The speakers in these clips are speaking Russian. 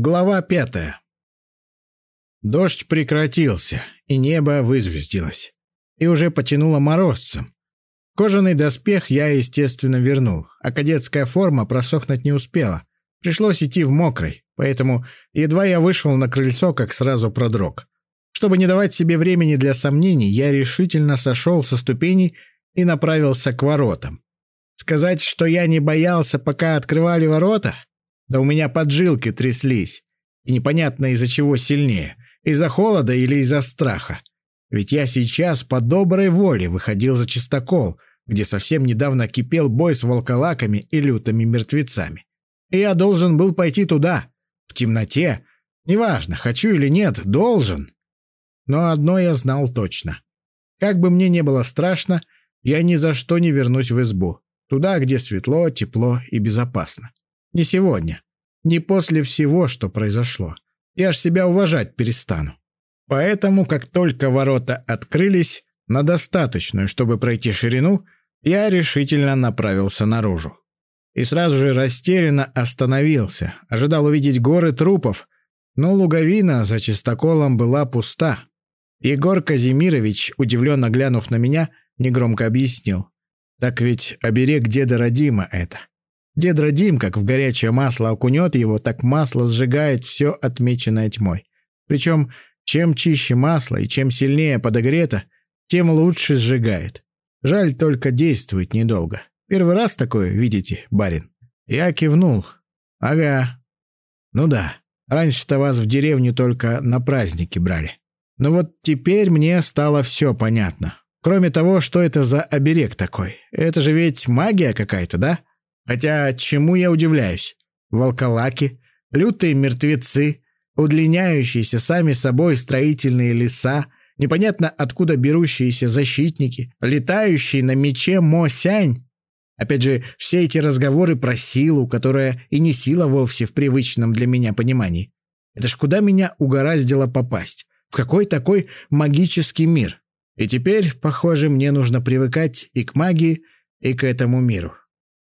Глава пятая. Дождь прекратился, и небо вызвездилось. И уже потянуло морозцем. Кожаный доспех я, естественно, вернул, а кадетская форма просохнуть не успела. Пришлось идти в мокрой, поэтому едва я вышел на крыльцо, как сразу продрог. Чтобы не давать себе времени для сомнений, я решительно сошел со ступеней и направился к воротам. Сказать, что я не боялся, пока открывали ворота? Да у меня поджилки тряслись. И непонятно из-за чего сильнее. Из-за холода или из-за страха. Ведь я сейчас по доброй воле выходил за чистокол, где совсем недавно кипел бой с волколаками и лютыми мертвецами. И я должен был пойти туда, в темноте. Неважно, хочу или нет, должен. Но одно я знал точно. Как бы мне не было страшно, я ни за что не вернусь в избу. Туда, где светло, тепло и безопасно. Не сегодня. Не после всего, что произошло. Я ж себя уважать перестану. Поэтому, как только ворота открылись, на достаточную, чтобы пройти ширину, я решительно направился наружу. И сразу же растерянно остановился, ожидал увидеть горы трупов, но луговина за чистоколом была пуста. Егор Казимирович, удивленно глянув на меня, негромко объяснил. «Так ведь оберег деда Родима это. Дед Радим, как в горячее масло окунет его, так масло сжигает все отмеченное тьмой. Причем, чем чище масло и чем сильнее подогрето, тем лучше сжигает. Жаль, только действует недолго. Первый раз такое видите, барин?» Я кивнул. «Ага. Ну да, раньше-то вас в деревню только на праздники брали. Но вот теперь мне стало все понятно. Кроме того, что это за оберег такой. Это же ведь магия какая-то, да? Хотя чему я удивляюсь? Волколаки, лютые мертвецы, удлиняющиеся сами собой строительные леса, непонятно откуда берущиеся защитники, летающие на мече Мо-Сянь. Опять же, все эти разговоры про силу, которая и не сила вовсе в привычном для меня понимании. Это ж куда меня угораздило попасть? В какой такой магический мир? И теперь, похоже, мне нужно привыкать и к магии, и к этому миру.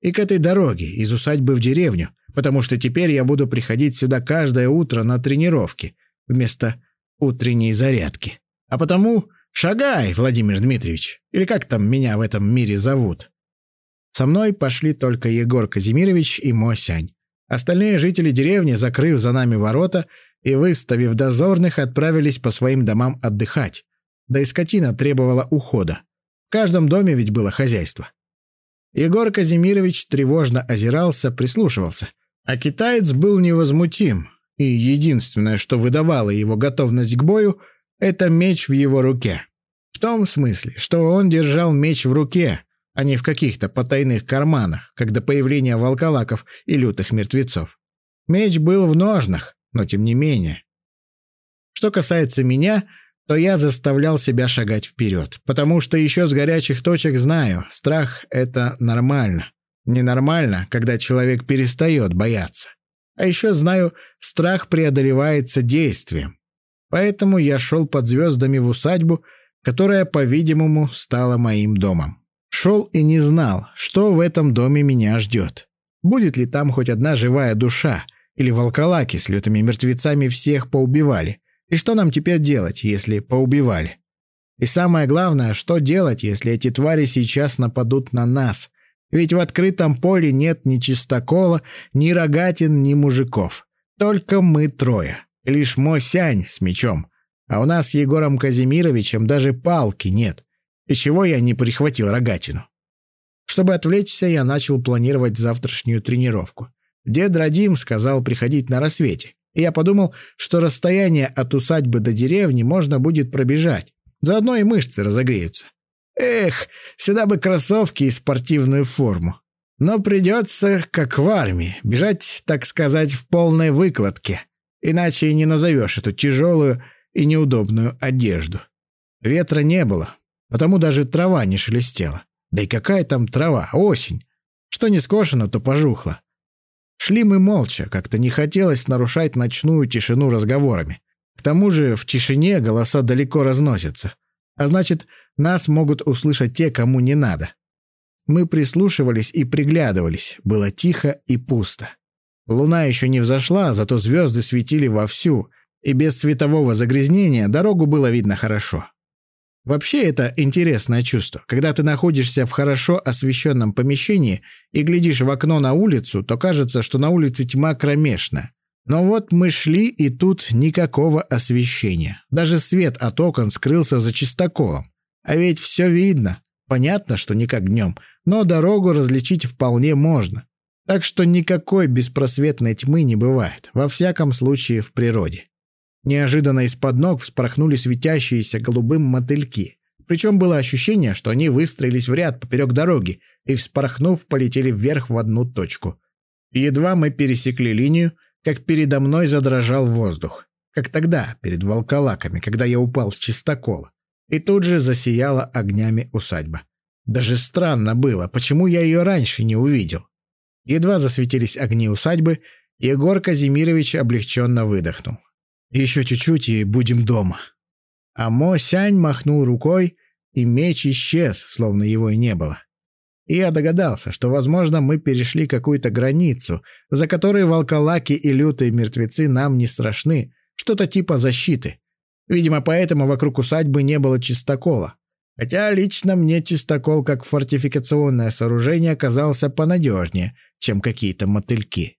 И к этой дороге из усадьбы в деревню, потому что теперь я буду приходить сюда каждое утро на тренировки вместо утренней зарядки. А потому шагай, Владимир Дмитриевич, или как там меня в этом мире зовут. Со мной пошли только Егор Казимирович и Мосянь. Остальные жители деревни, закрыв за нами ворота и выставив дозорных, отправились по своим домам отдыхать. Да и скотина требовала ухода. В каждом доме ведь было хозяйство. Егор Казимирович тревожно озирался, прислушивался. А китаец был невозмутим, и единственное, что выдавало его готовность к бою, это меч в его руке. В том смысле, что он держал меч в руке, а не в каких-то потайных карманах, как до появления волколаков и лютых мертвецов. Меч был в ножнах, но тем не менее. Что касается меня, то я заставлял себя шагать вперед, потому что еще с горячих точек знаю, страх — это нормально. Ненормально, когда человек перестает бояться. А еще знаю, страх преодолевается действием. Поэтому я шел под звездами в усадьбу, которая, по-видимому, стала моим домом. Шел и не знал, что в этом доме меня ждет. Будет ли там хоть одна живая душа, или волколаки с лютыми мертвецами всех поубивали — и что нам теперь делать, если поубивали? И самое главное, что делать, если эти твари сейчас нападут на нас? Ведь в открытом поле нет ни чистокола, ни рогатин, ни мужиков. Только мы трое. Лишь Мосянь с мечом. А у нас с Егором Казимировичем даже палки нет. И чего я не прихватил рогатину? Чтобы отвлечься, я начал планировать завтрашнюю тренировку. Дед Радим сказал приходить на рассвете и я подумал, что расстояние от усадьбы до деревни можно будет пробежать. Заодно и мышцы разогреются. Эх, сюда бы кроссовки и спортивную форму. Но придется, как в армии, бежать, так сказать, в полной выкладке. Иначе и не назовешь эту тяжелую и неудобную одежду. Ветра не было, потому даже трава не шелестела. Да и какая там трава, осень. Что не скошено, то пожухло. Шли мы молча, как-то не хотелось нарушать ночную тишину разговорами. К тому же в тишине голоса далеко разносятся. А значит, нас могут услышать те, кому не надо. Мы прислушивались и приглядывались. Было тихо и пусто. Луна еще не взошла, зато звезды светили вовсю, и без светового загрязнения дорогу было видно хорошо. Вообще это интересное чувство. Когда ты находишься в хорошо освещенном помещении и глядишь в окно на улицу, то кажется, что на улице тьма кромешная. Но вот мы шли, и тут никакого освещения. Даже свет от окон скрылся за чистоколом. А ведь все видно. Понятно, что не как днем, но дорогу различить вполне можно. Так что никакой беспросветной тьмы не бывает, во всяком случае в природе. Неожиданно из-под ног вспорхнули светящиеся голубым мотыльки. Причем было ощущение, что они выстроились в ряд поперек дороги и, вспорхнув, полетели вверх в одну точку. едва мы пересекли линию, как передо мной задрожал воздух. Как тогда, перед волколаками, когда я упал с чистокола. И тут же засияла огнями усадьба. Даже странно было, почему я ее раньше не увидел. Едва засветились огни усадьбы, Егор Казимирович облегченно выдохнул. Еще чуть-чуть и будем дома. А Мо Сянь махнул рукой, и меч исчез, словно его и не было. И я догадался, что, возможно, мы перешли какую-то границу, за которой волколаки и лютые мертвецы нам не страшны, что-то типа защиты. Видимо, поэтому вокруг усадьбы не было чистокола. Хотя лично мне чистокол как фортификационное сооружение оказался понадежнее, чем какие-то мотыльки.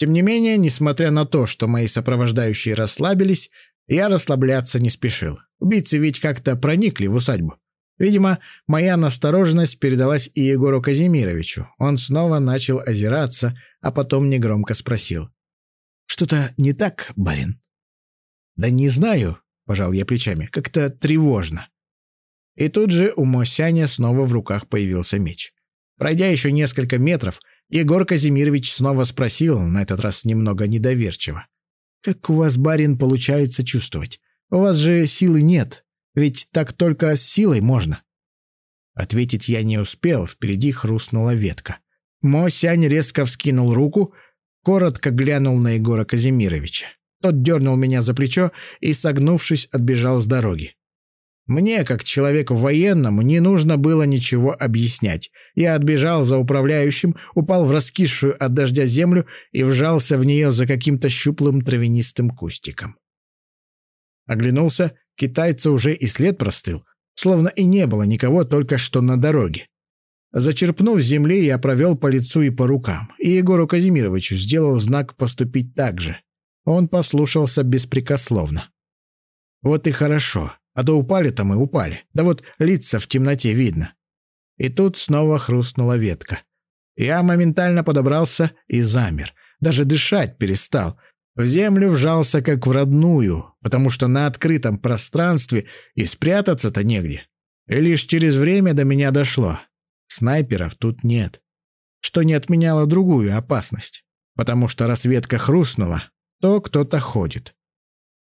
Тем не менее, несмотря на то, что мои сопровождающие расслабились, я расслабляться не спешил. Убийцы ведь как-то проникли в усадьбу. Видимо, моя настороженность передалась и Егору Казимировичу. Он снова начал озираться, а потом негромко спросил. «Что-то не так, барин?» «Да не знаю», — пожал я плечами, — «как-то тревожно». И тут же у Мосяня снова в руках появился меч. Пройдя еще несколько метров, Егор Казимирович снова спросил, на этот раз немного недоверчиво. «Как у вас, барин, получается чувствовать? У вас же силы нет, ведь так только с силой можно». Ответить я не успел, впереди хрустнула ветка. Мосянь резко вскинул руку, коротко глянул на Егора Казимировича. Тот дернул меня за плечо и, согнувшись, отбежал с дороги. Мне, как человеку военному, не нужно было ничего объяснять. Я отбежал за управляющим, упал в раскисшую от дождя землю и вжался в нее за каким-то щуплым травянистым кустиком. Оглянулся, китайца уже и след простыл, словно и не было никого только что на дороге. Зачерпнув земли, я провел по лицу и по рукам, и Егору Казимировичу сделал знак поступить так же. Он послушался беспрекословно. Вот и хорошо. А то упали-то мы, упали. Да вот лица в темноте видно. И тут снова хрустнула ветка. Я моментально подобрался и замер. Даже дышать перестал. В землю вжался как в родную, потому что на открытом пространстве и спрятаться-то негде. И лишь через время до меня дошло. Снайперов тут нет. Что не отменяло другую опасность. Потому что раз ветка хрустнула, то кто-то ходит.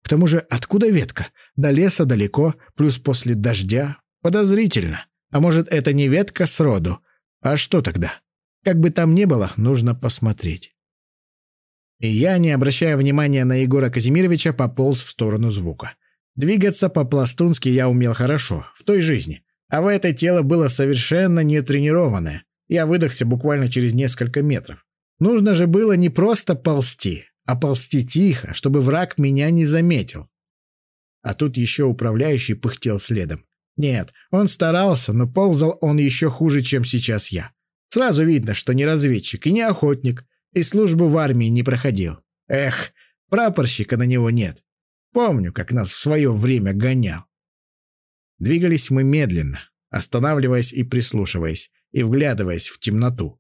К тому же, откуда ветка? До леса далеко, плюс после дождя. Подозрительно. А может, это не ветка сроду? А что тогда? Как бы там ни было, нужно посмотреть. И я, не обращая внимания на Егора Казимировича, пополз в сторону звука. Двигаться по-пластунски я умел хорошо, в той жизни. А в это тело было совершенно не тренированное. Я выдохся буквально через несколько метров. Нужно же было не просто ползти, а ползти тихо, чтобы враг меня не заметил. А тут еще управляющий пыхтел следом. Нет, он старался, но ползал он еще хуже, чем сейчас я. Сразу видно, что не разведчик и не охотник, и службу в армии не проходил. Эх, прапорщика на него нет. Помню, как нас в свое время гонял. Двигались мы медленно, останавливаясь и прислушиваясь, и вглядываясь в темноту.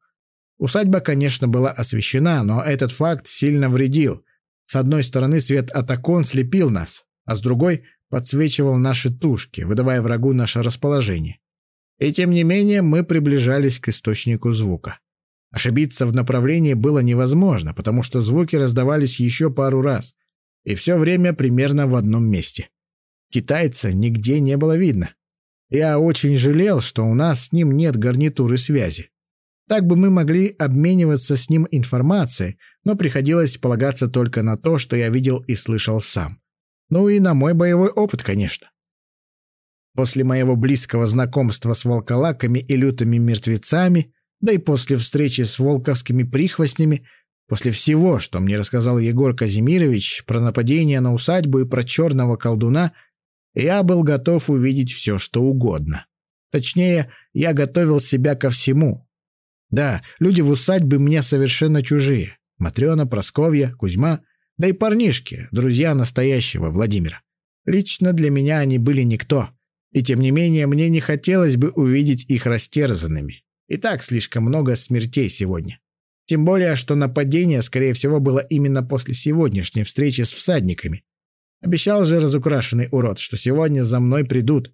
Усадьба, конечно, была освещена, но этот факт сильно вредил. С одной стороны, свет от окон слепил нас, а с другой подсвечивал наши тушки, выдавая врагу наше расположение. И тем не менее мы приближались к источнику звука. Ошибиться в направлении было невозможно, потому что звуки раздавались еще пару раз, и все время примерно в одном месте. Китайца нигде не было видно. Я очень жалел, что у нас с ним нет гарнитуры связи. Так бы мы могли обмениваться с ним информацией, но приходилось полагаться только на то, что я видел и слышал сам. Ну и на мой боевой опыт, конечно. После моего близкого знакомства с волколаками и лютыми мертвецами, да и после встречи с волковскими прихвостнями, После всего, что мне рассказал Егор Казимирович про нападение на усадьбу и про черного колдуна, я был готов увидеть все, что угодно. Точнее, я готовил себя ко всему. Да, люди в усадьбе мне совершенно чужие. Матрена, Просковья, Кузьма, да и парнишки, друзья настоящего Владимира. Лично для меня они были никто. И тем не менее, мне не хотелось бы увидеть их растерзанными. И так слишком много смертей сегодня. Тем более, что нападение, скорее всего, было именно после сегодняшней встречи с всадниками. Обещал же разукрашенный урод, что сегодня за мной придут.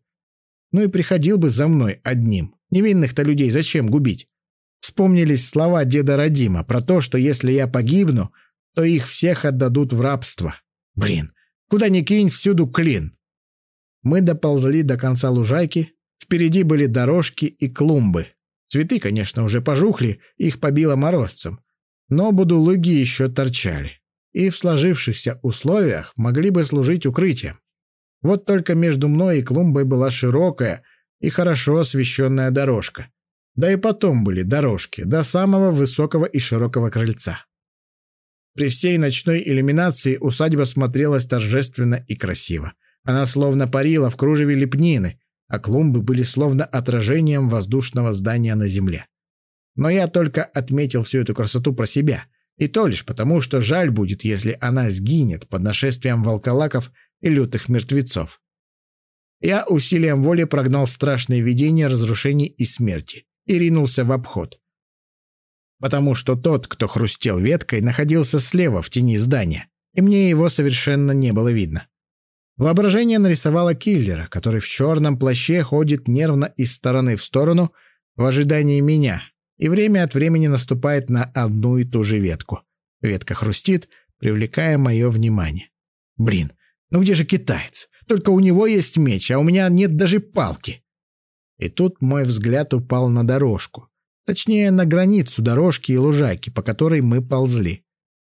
Ну и приходил бы за мной одним. Невинных-то людей зачем губить? Вспомнились слова деда Радима про то, что если я погибну, то их всех отдадут в рабство. Блин, куда ни кинь, всюду клин. Мы доползли до конца лужайки. Впереди были дорожки и клумбы, Цветы, конечно, уже пожухли, их побило морозцем. Но будулыги еще торчали. И в сложившихся условиях могли бы служить укрытием. Вот только между мной и клумбой была широкая и хорошо освещенная дорожка. Да и потом были дорожки до самого высокого и широкого крыльца. При всей ночной иллюминации усадьба смотрелась торжественно и красиво. Она словно парила в кружеве лепнины, а клумбы были словно отражением воздушного здания на земле. Но я только отметил всю эту красоту про себя, и то лишь потому, что жаль будет, если она сгинет под нашествием волколаков и лютых мертвецов. Я усилием воли прогнал страшное видение разрушений и смерти и ринулся в обход. Потому что тот, кто хрустел веткой, находился слева в тени здания, и мне его совершенно не было видно. Воображение нарисовало киллера, который в черном плаще ходит нервно из стороны в сторону в ожидании меня и время от времени наступает на одну и ту же ветку. Ветка хрустит, привлекая мое внимание. Блин, ну где же китаец? Только у него есть меч, а у меня нет даже палки. И тут мой взгляд упал на дорожку. Точнее, на границу дорожки и лужайки, по которой мы ползли.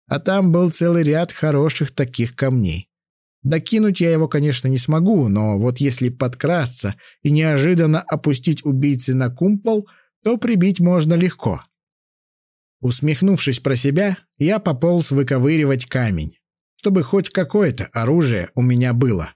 А там был целый ряд хороших таких камней. Докинуть я его, конечно, не смогу, но вот если подкрасться и неожиданно опустить убийцы на кумпол, то прибить можно легко. Усмехнувшись про себя, я пополз выковыривать камень, чтобы хоть какое-то оружие у меня было.